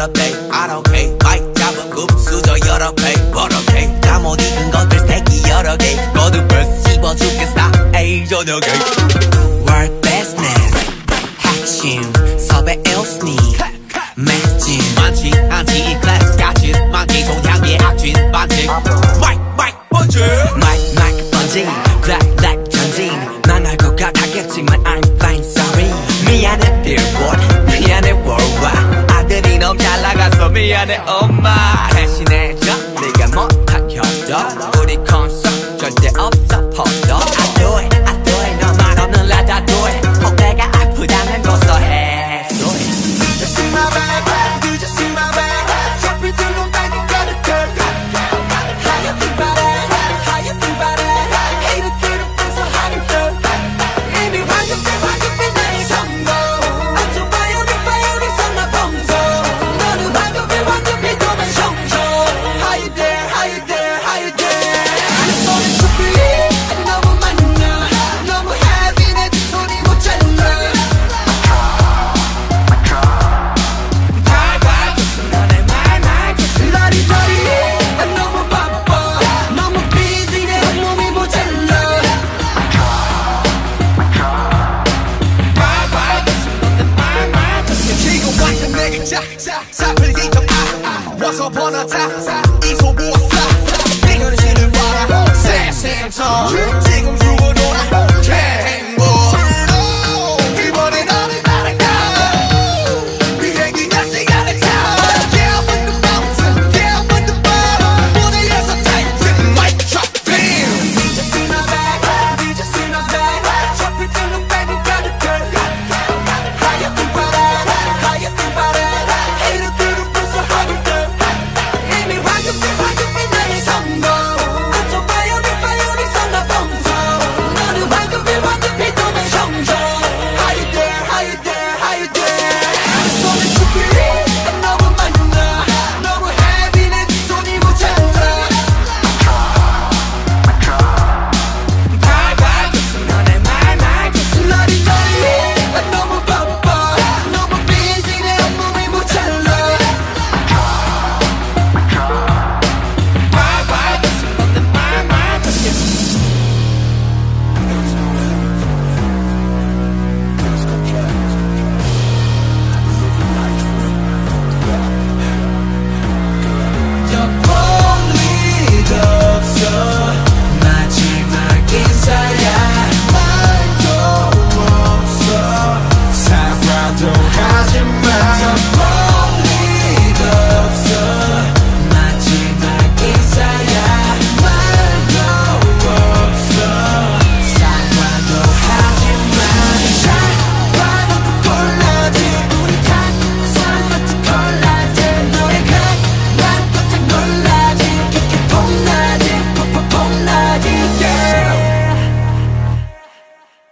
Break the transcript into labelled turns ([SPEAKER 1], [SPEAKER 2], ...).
[SPEAKER 1] 더럽게 아로케 마이크 잡고 수저 여러 개 버럭해 다못 익은 것들 새끼 여러 개 거듭 벌써 씹어 죽겠어 에이 저녁에 World business 핵심 섭외 엘스니 맥진 많지 않지 이 클래스 같은 만기 동향의 악진 반칙 마이크 마이크 번지 마이크 마이크 번지
[SPEAKER 2] 클래스 got it all upon a tax.